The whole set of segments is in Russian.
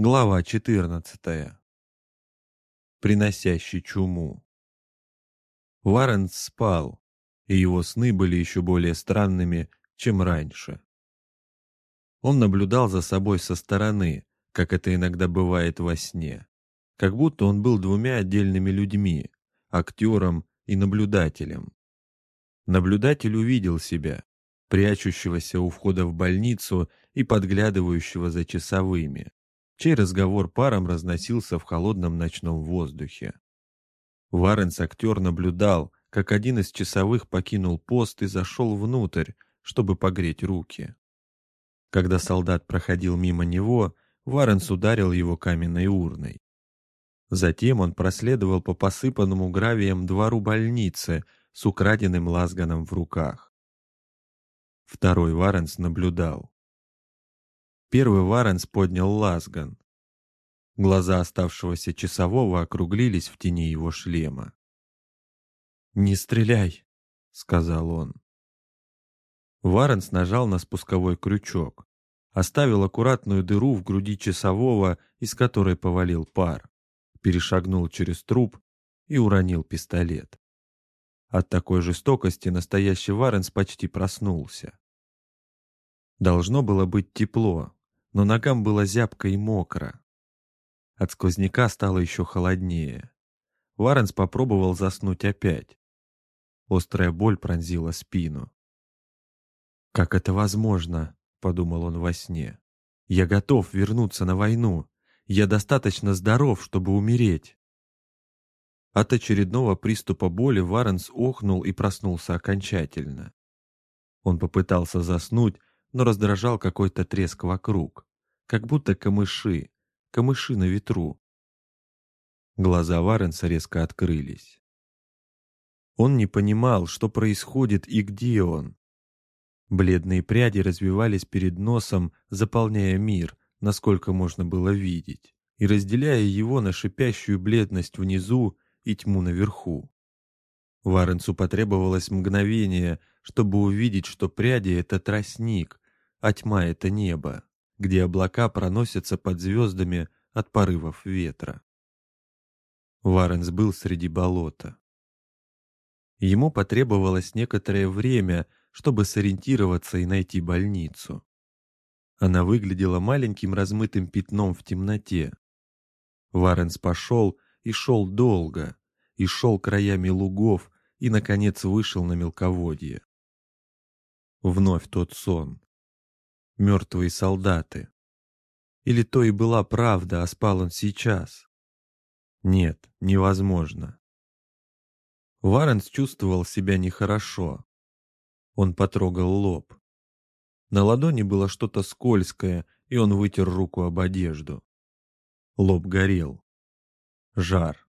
Глава 14. Приносящий чуму. Варенс спал, и его сны были еще более странными, чем раньше. Он наблюдал за собой со стороны, как это иногда бывает во сне, как будто он был двумя отдельными людьми, актером и наблюдателем. Наблюдатель увидел себя, прячущегося у входа в больницу и подглядывающего за часовыми чей разговор паром разносился в холодном ночном воздухе. Варенс-актер наблюдал, как один из часовых покинул пост и зашел внутрь, чтобы погреть руки. Когда солдат проходил мимо него, Варенс ударил его каменной урной. Затем он проследовал по посыпанному гравием двору больницы с украденным лазганом в руках. Второй Варенс наблюдал. Первый Варенс поднял лазган. Глаза оставшегося часового округлились в тени его шлема. «Не стреляй!» — сказал он. Варенс нажал на спусковой крючок, оставил аккуратную дыру в груди часового, из которой повалил пар, перешагнул через труп и уронил пистолет. От такой жестокости настоящий Варенс почти проснулся. Должно было быть тепло, но ногам было зябко и мокро. От сквозняка стало еще холоднее. Варенс попробовал заснуть опять. Острая боль пронзила спину. «Как это возможно?» — подумал он во сне. «Я готов вернуться на войну. Я достаточно здоров, чтобы умереть». От очередного приступа боли Варенс охнул и проснулся окончательно. Он попытался заснуть, но раздражал какой-то треск вокруг, как будто камыши, камыши на ветру. Глаза Варенса резко открылись. Он не понимал, что происходит и где он. Бледные пряди развивались перед носом, заполняя мир, насколько можно было видеть, и разделяя его на шипящую бледность внизу и тьму наверху. Варенцу потребовалось мгновение, чтобы увидеть, что пряди — это тростник, а тьма — это небо, где облака проносятся под звездами от порывов ветра. Варенс был среди болота. Ему потребовалось некоторое время, чтобы сориентироваться и найти больницу. Она выглядела маленьким размытым пятном в темноте. Варенс пошел и шел долго, и шел краями лугов, и, наконец, вышел на мелководье. Вновь тот сон мертвые солдаты. Или то и была правда, а спал он сейчас? Нет, невозможно. Варенс чувствовал себя нехорошо. Он потрогал лоб. На ладони было что-то скользкое, и он вытер руку об одежду. Лоб горел. Жар.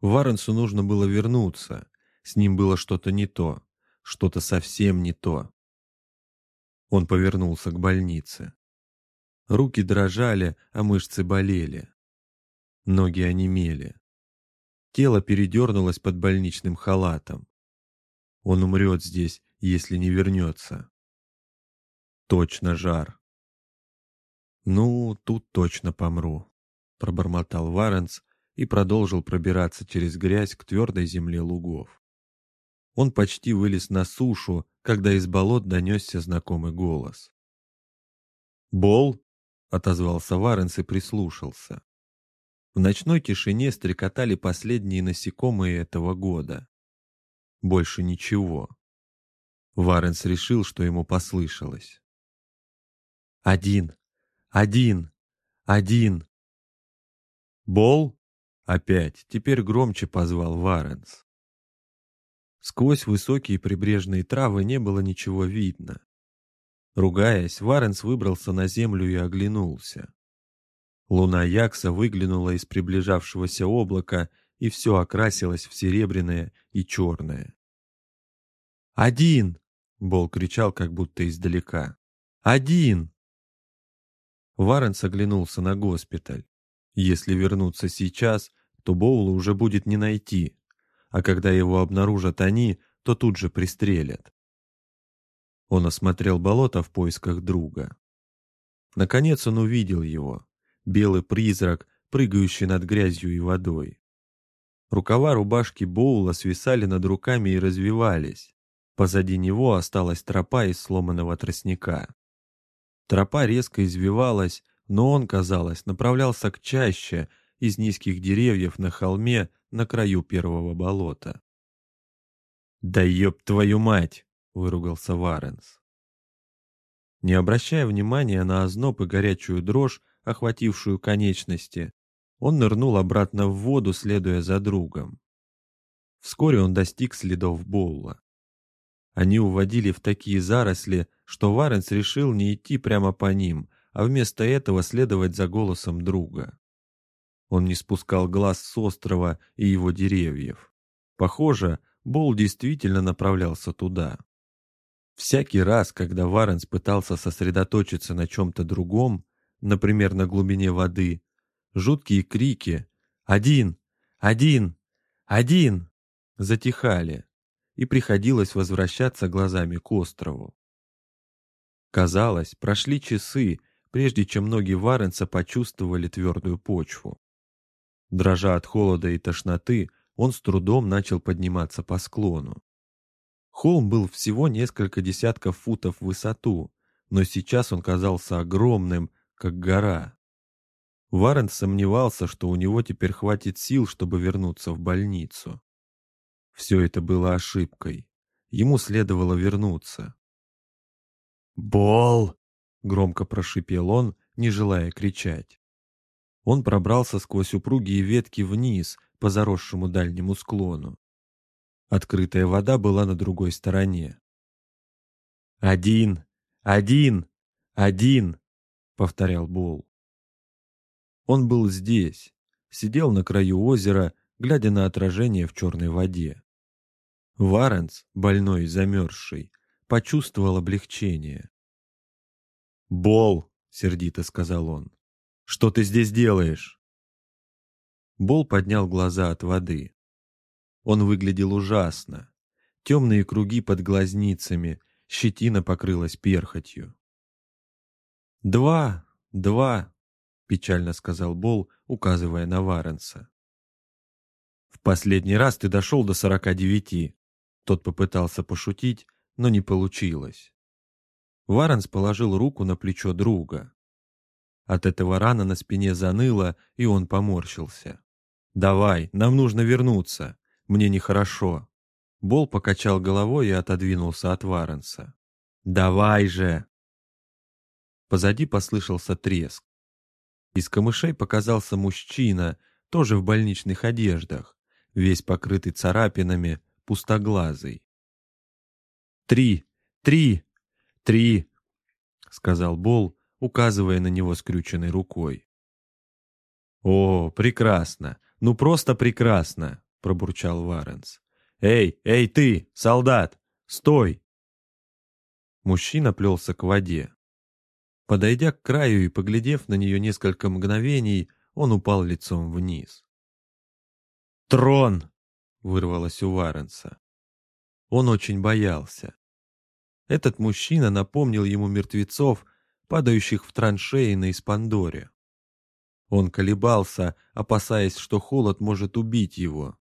Варенсу нужно было вернуться. С ним было что-то не то, что-то совсем не то. Он повернулся к больнице. Руки дрожали, а мышцы болели. Ноги онемели. Тело передернулось под больничным халатом. Он умрет здесь, если не вернется. Точно жар. «Ну, тут точно помру», — пробормотал Варенс и продолжил пробираться через грязь к твердой земле лугов. Он почти вылез на сушу, когда из болот донесся знакомый голос. «Бол!» — отозвался Варенс и прислушался. В ночной тишине стрекотали последние насекомые этого года. Больше ничего. Варенс решил, что ему послышалось. «Один! Один! Один!» «Бол?» — опять, теперь громче позвал Варенс. Сквозь высокие прибрежные травы не было ничего видно. Ругаясь, Варенс выбрался на землю и оглянулся. Луна Якса выглянула из приближавшегося облака, и все окрасилось в серебряное и черное. «Один!» — Бол кричал, как будто издалека. «Один!» Варенс оглянулся на госпиталь. Если вернуться сейчас, то Боула уже будет не найти а когда его обнаружат они, то тут же пристрелят. Он осмотрел болото в поисках друга. Наконец он увидел его. белый призрак, прыгающий над грязью и водой. Рукава рубашки Боула свисали над руками и развивались. Позади него осталась тропа из сломанного тростника. Тропа резко извивалась, но он, казалось, направлялся к чаще из низких деревьев на холме на краю первого болота. «Да ёб твою мать!» — выругался Варенс. Не обращая внимания на озноб и горячую дрожь, охватившую конечности, он нырнул обратно в воду, следуя за другом. Вскоре он достиг следов Боула. Они уводили в такие заросли, что Варенс решил не идти прямо по ним, а вместо этого следовать за голосом друга. Он не спускал глаз с острова и его деревьев. Похоже, Бол действительно направлялся туда. Всякий раз, когда Варенс пытался сосредоточиться на чем-то другом, например, на глубине воды, жуткие крики «Один! Один! Один!» затихали, и приходилось возвращаться глазами к острову. Казалось, прошли часы, прежде чем ноги Варенса почувствовали твердую почву. Дрожа от холода и тошноты, он с трудом начал подниматься по склону. Холм был всего несколько десятков футов в высоту, но сейчас он казался огромным, как гора. Варен сомневался, что у него теперь хватит сил, чтобы вернуться в больницу. Все это было ошибкой. Ему следовало вернуться. «Бол!» — громко прошипел он, не желая кричать. Он пробрался сквозь упругие ветки вниз, по заросшему дальнему склону. Открытая вода была на другой стороне. «Один! Один! Один!» — повторял Бол. Он был здесь, сидел на краю озера, глядя на отражение в черной воде. Варенс, больной и замерзший, почувствовал облегчение. «Бол!» — сердито сказал он. Что ты здесь делаешь?» Бол поднял глаза от воды. Он выглядел ужасно. Темные круги под глазницами, щетина покрылась перхотью. «Два, два», — печально сказал Бол, указывая на Варенса. «В последний раз ты дошел до сорока девяти». Тот попытался пошутить, но не получилось. Варенс положил руку на плечо друга. От этого рана на спине заныла, и он поморщился. «Давай, нам нужно вернуться. Мне нехорошо». Бол покачал головой и отодвинулся от Варенса. «Давай же!» Позади послышался треск. Из камышей показался мужчина, тоже в больничных одеждах, весь покрытый царапинами, пустоглазый. «Три! Три! Три!» — сказал Бол, указывая на него скрюченной рукой. «О, прекрасно! Ну просто прекрасно!» — пробурчал Варенс. «Эй, эй ты, солдат! Стой!» Мужчина плелся к воде. Подойдя к краю и поглядев на нее несколько мгновений, он упал лицом вниз. «Трон!» — вырвалось у Варенса. Он очень боялся. Этот мужчина напомнил ему мертвецов, падающих в траншеи на Испандоре. Он колебался, опасаясь, что холод может убить его.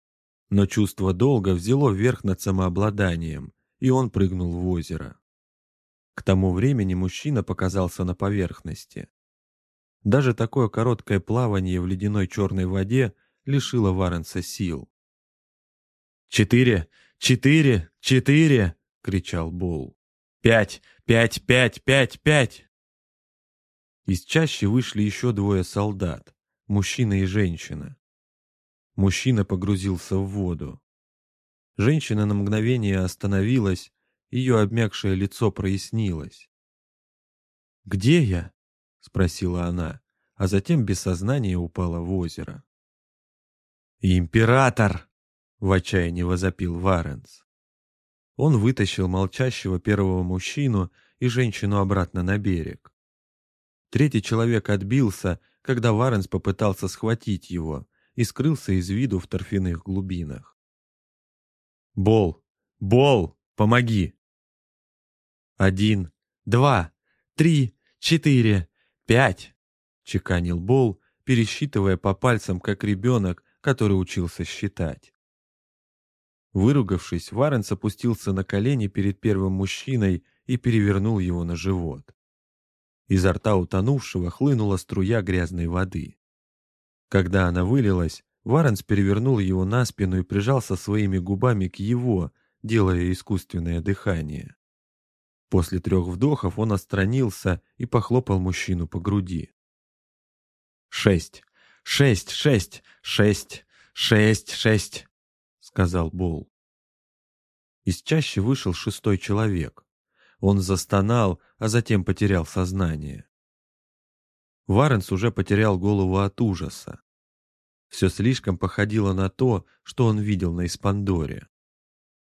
Но чувство долга взяло верх над самообладанием, и он прыгнул в озеро. К тому времени мужчина показался на поверхности. Даже такое короткое плавание в ледяной черной воде лишило Варенса сил. «Четыре! Четыре! Четыре!» — кричал Бол. «Пять! Пять! Пять! Пять! Пять!» Из чащи вышли еще двое солдат, мужчина и женщина. Мужчина погрузился в воду. Женщина на мгновение остановилась, ее обмякшее лицо прояснилось. «Где я?» — спросила она, а затем без сознания упала в озеро. «Император!» — в отчаянии возопил Варенс. Он вытащил молчащего первого мужчину и женщину обратно на берег. Третий человек отбился, когда Варенс попытался схватить его и скрылся из виду в торфяных глубинах. «Бол! Бол! Помоги!» «Один, два, три, четыре, пять!» чеканил Бол, пересчитывая по пальцам, как ребенок, который учился считать. Выругавшись, Варенс опустился на колени перед первым мужчиной и перевернул его на живот. Изо рта утонувшего хлынула струя грязной воды. Когда она вылилась, Варенс перевернул его на спину и прижался своими губами к его, делая искусственное дыхание. После трех вдохов он отстранился и похлопал мужчину по груди. «Шесть! Шесть! Шесть! Шесть! Шесть! Шесть!» — сказал Бол. Из чащи вышел шестой человек. Он застонал, а затем потерял сознание. Варенс уже потерял голову от ужаса. Все слишком походило на то, что он видел на Испандоре.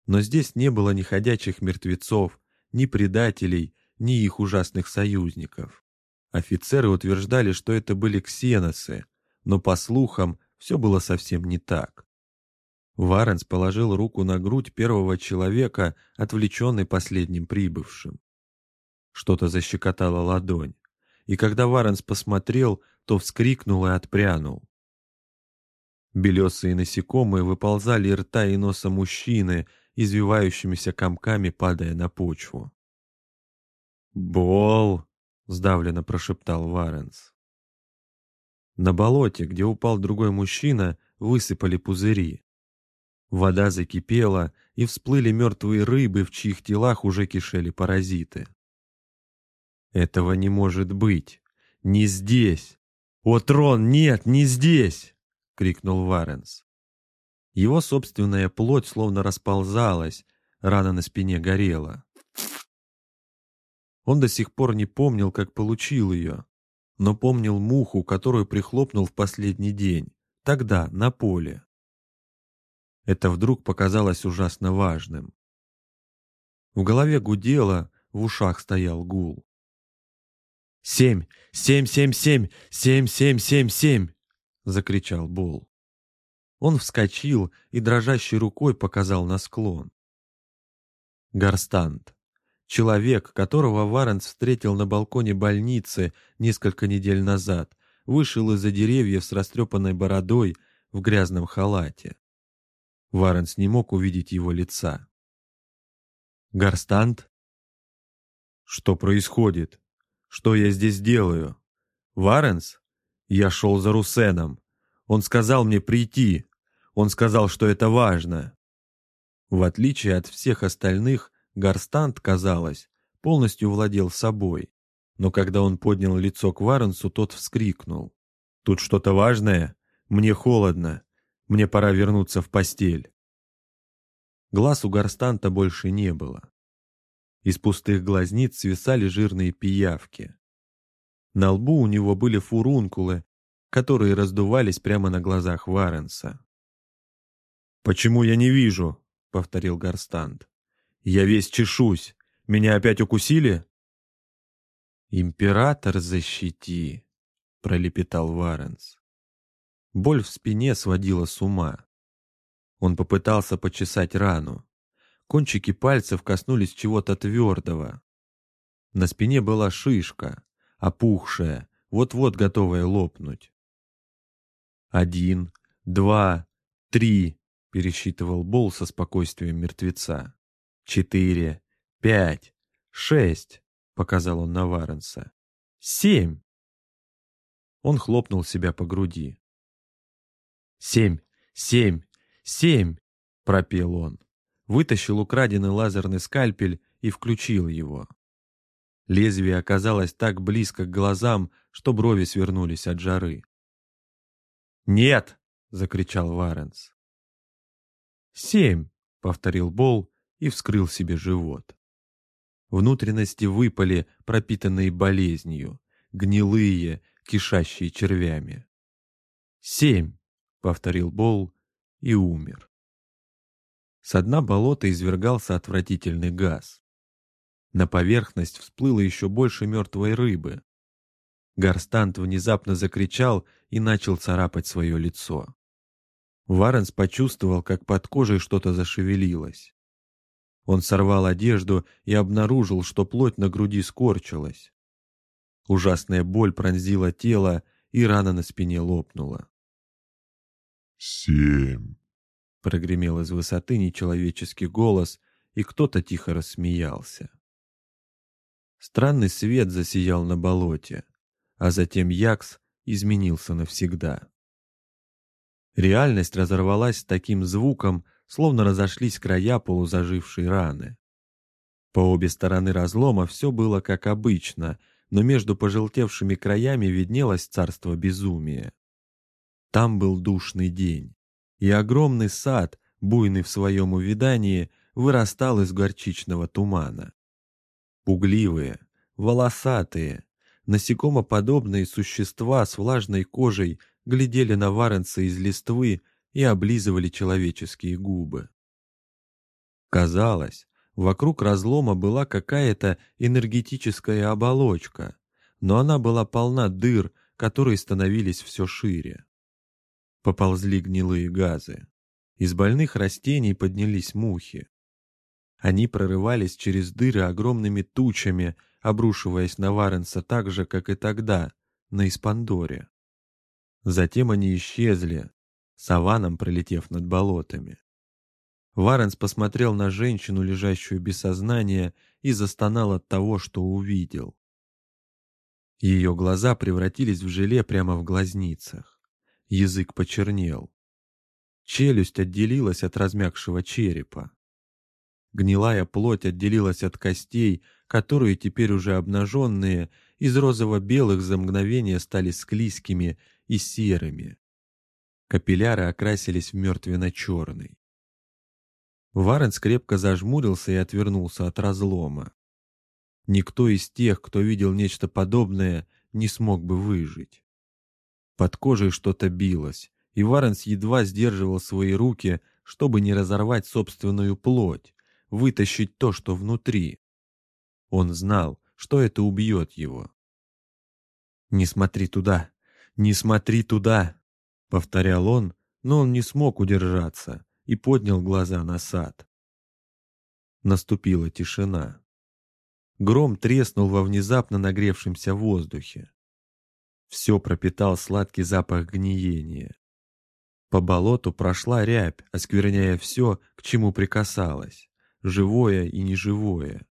Но здесь не было ни ходячих мертвецов, ни предателей, ни их ужасных союзников. Офицеры утверждали, что это были ксеносы, но, по слухам, все было совсем не так. Варенс положил руку на грудь первого человека, отвлеченный последним прибывшим. Что-то защекотало ладонь, и когда Варенс посмотрел, то вскрикнул и отпрянул. Белесые насекомые выползали из рта и носа мужчины, извивающимися комками падая на почву. «Бол!» — сдавленно прошептал Варенс. На болоте, где упал другой мужчина, высыпали пузыри. Вода закипела, и всплыли мертвые рыбы, в чьих телах уже кишели паразиты. «Этого не может быть! Не здесь! О, трон, нет, не здесь!» — крикнул Варенс. Его собственная плоть словно расползалась, рана на спине горела. Он до сих пор не помнил, как получил ее, но помнил муху, которую прихлопнул в последний день, тогда, на поле. Это вдруг показалось ужасно важным. В голове гудело, в ушах стоял гул. «Семь! Семь, семь, семь! Семь, семь, семь, семь!» — закричал Бол. Он вскочил и дрожащей рукой показал на склон. Гарстант. Человек, которого Варенс встретил на балконе больницы несколько недель назад, вышел из-за деревьев с растрепанной бородой в грязном халате. Варенс не мог увидеть его лица. «Гарстант?» «Что происходит? Что я здесь делаю? Варенс? Я шел за Русеном. Он сказал мне прийти. Он сказал, что это важно». В отличие от всех остальных, Гарстант, казалось, полностью владел собой. Но когда он поднял лицо к Варенсу, тот вскрикнул. «Тут что-то важное? Мне холодно. Мне пора вернуться в постель. Глаз у Гарстанта больше не было. Из пустых глазниц свисали жирные пиявки. На лбу у него были фурункулы, которые раздувались прямо на глазах Варенса. «Почему я не вижу?» — повторил Гарстант. «Я весь чешусь. Меня опять укусили?» «Император защити!» — пролепетал Варенс. Боль в спине сводила с ума. Он попытался почесать рану. Кончики пальцев коснулись чего-то твердого. На спине была шишка, опухшая, вот-вот готовая лопнуть. «Один, два, три», — пересчитывал Бол со спокойствием мертвеца. «Четыре, пять, шесть», — показал он на Варенса. «Семь!» Он хлопнул себя по груди. «Семь! Семь! Семь!» — пропел он. Вытащил украденный лазерный скальпель и включил его. Лезвие оказалось так близко к глазам, что брови свернулись от жары. «Нет!» — закричал Варенс. «Семь!» — повторил Бол и вскрыл себе живот. Внутренности выпали, пропитанные болезнью, гнилые, кишащие червями. «Семь!» Повторил Боул и умер. С дна болота извергался отвратительный газ. На поверхность всплыло еще больше мертвой рыбы. Гарстант внезапно закричал и начал царапать свое лицо. Варенс почувствовал, как под кожей что-то зашевелилось. Он сорвал одежду и обнаружил, что плоть на груди скорчилась. Ужасная боль пронзила тело, и рана на спине лопнула. «Семь!» — прогремел из высоты нечеловеческий голос, и кто-то тихо рассмеялся. Странный свет засиял на болоте, а затем Якс изменился навсегда. Реальность разорвалась таким звуком, словно разошлись края полузажившей раны. По обе стороны разлома все было как обычно, но между пожелтевшими краями виднелось царство безумия. Там был душный день, и огромный сад, буйный в своем увидании, вырастал из горчичного тумана. Пугливые, волосатые, насекомоподобные существа с влажной кожей глядели на Варенца из листвы и облизывали человеческие губы. Казалось, Вокруг разлома была какая-то энергетическая оболочка, но она была полна дыр, которые становились все шире. Поползли гнилые газы. Из больных растений поднялись мухи. Они прорывались через дыры огромными тучами, обрушиваясь на Варенса так же, как и тогда, на Испандоре. Затем они исчезли, саваном пролетев над болотами. Варенс посмотрел на женщину, лежащую без сознания, и застонал от того, что увидел. Ее глаза превратились в желе прямо в глазницах. Язык почернел. Челюсть отделилась от размягшего черепа. Гнилая плоть отделилась от костей, которые теперь уже обнаженные, из розово-белых за мгновение стали склизкими и серыми. Капилляры окрасились в мертвенно-черный. Варенс крепко зажмурился и отвернулся от разлома. Никто из тех, кто видел нечто подобное, не смог бы выжить. Под кожей что-то билось, и Варенс едва сдерживал свои руки, чтобы не разорвать собственную плоть, вытащить то, что внутри. Он знал, что это убьет его. «Не смотри туда! Не смотри туда!» — повторял он, но он не смог удержаться и поднял глаза на сад. Наступила тишина. Гром треснул во внезапно нагревшемся воздухе. Все пропитал сладкий запах гниения. По болоту прошла рябь, оскверняя все, к чему прикасалась, живое и неживое.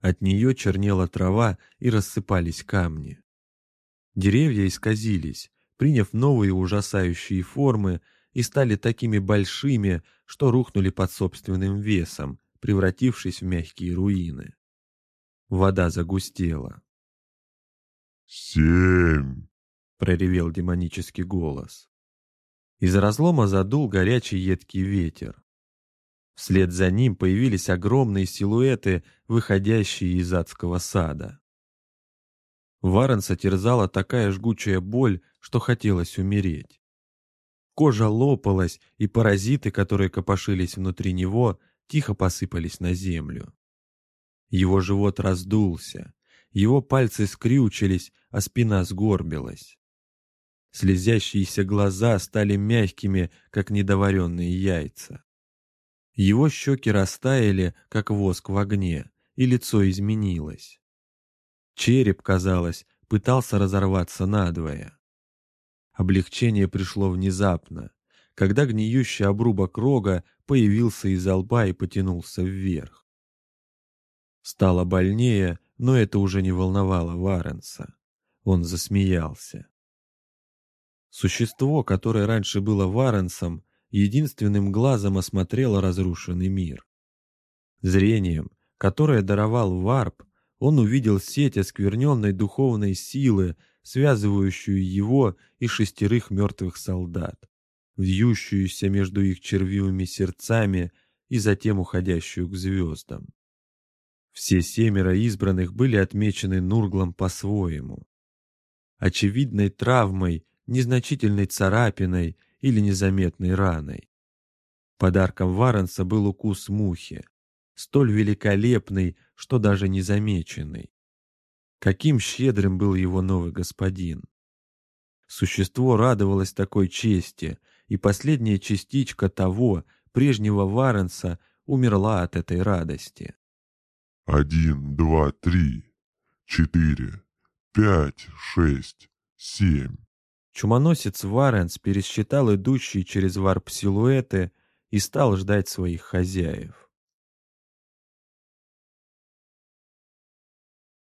От нее чернела трава и рассыпались камни. Деревья исказились, приняв новые ужасающие формы, и стали такими большими, что рухнули под собственным весом, превратившись в мягкие руины. Вода загустела. «Семь!» — проревел демонический голос. Из разлома задул горячий едкий ветер. Вслед за ним появились огромные силуэты, выходящие из адского сада. Варенса терзала такая жгучая боль, что хотелось умереть. Кожа лопалась, и паразиты, которые копошились внутри него, тихо посыпались на землю. Его живот раздулся, его пальцы скрючились, а спина сгорбилась. Слезящиеся глаза стали мягкими, как недоваренные яйца. Его щеки растаяли, как воск в огне, и лицо изменилось. Череп, казалось, пытался разорваться надвое. Облегчение пришло внезапно, когда гниющий обрубок рога появился из лба и потянулся вверх. Стало больнее, но это уже не волновало Варенса. Он засмеялся. Существо, которое раньше было Варенсом, единственным глазом осмотрело разрушенный мир. Зрением, которое даровал Варп, он увидел сеть оскверненной духовной силы, связывающую его и шестерых мертвых солдат, вьющуюся между их червивыми сердцами и затем уходящую к звездам. Все семеро избранных были отмечены Нурглом по-своему. Очевидной травмой, незначительной царапиной или незаметной раной. Подарком Варанса был укус мухи, столь великолепный, что даже незамеченный. Каким щедрым был его новый господин. Существо радовалось такой чести, и последняя частичка того, прежнего Варенса, умерла от этой радости. «Один, два, три, четыре, пять, шесть, семь. Чумоносец Варенс пересчитал идущие через варп силуэты и стал ждать своих хозяев.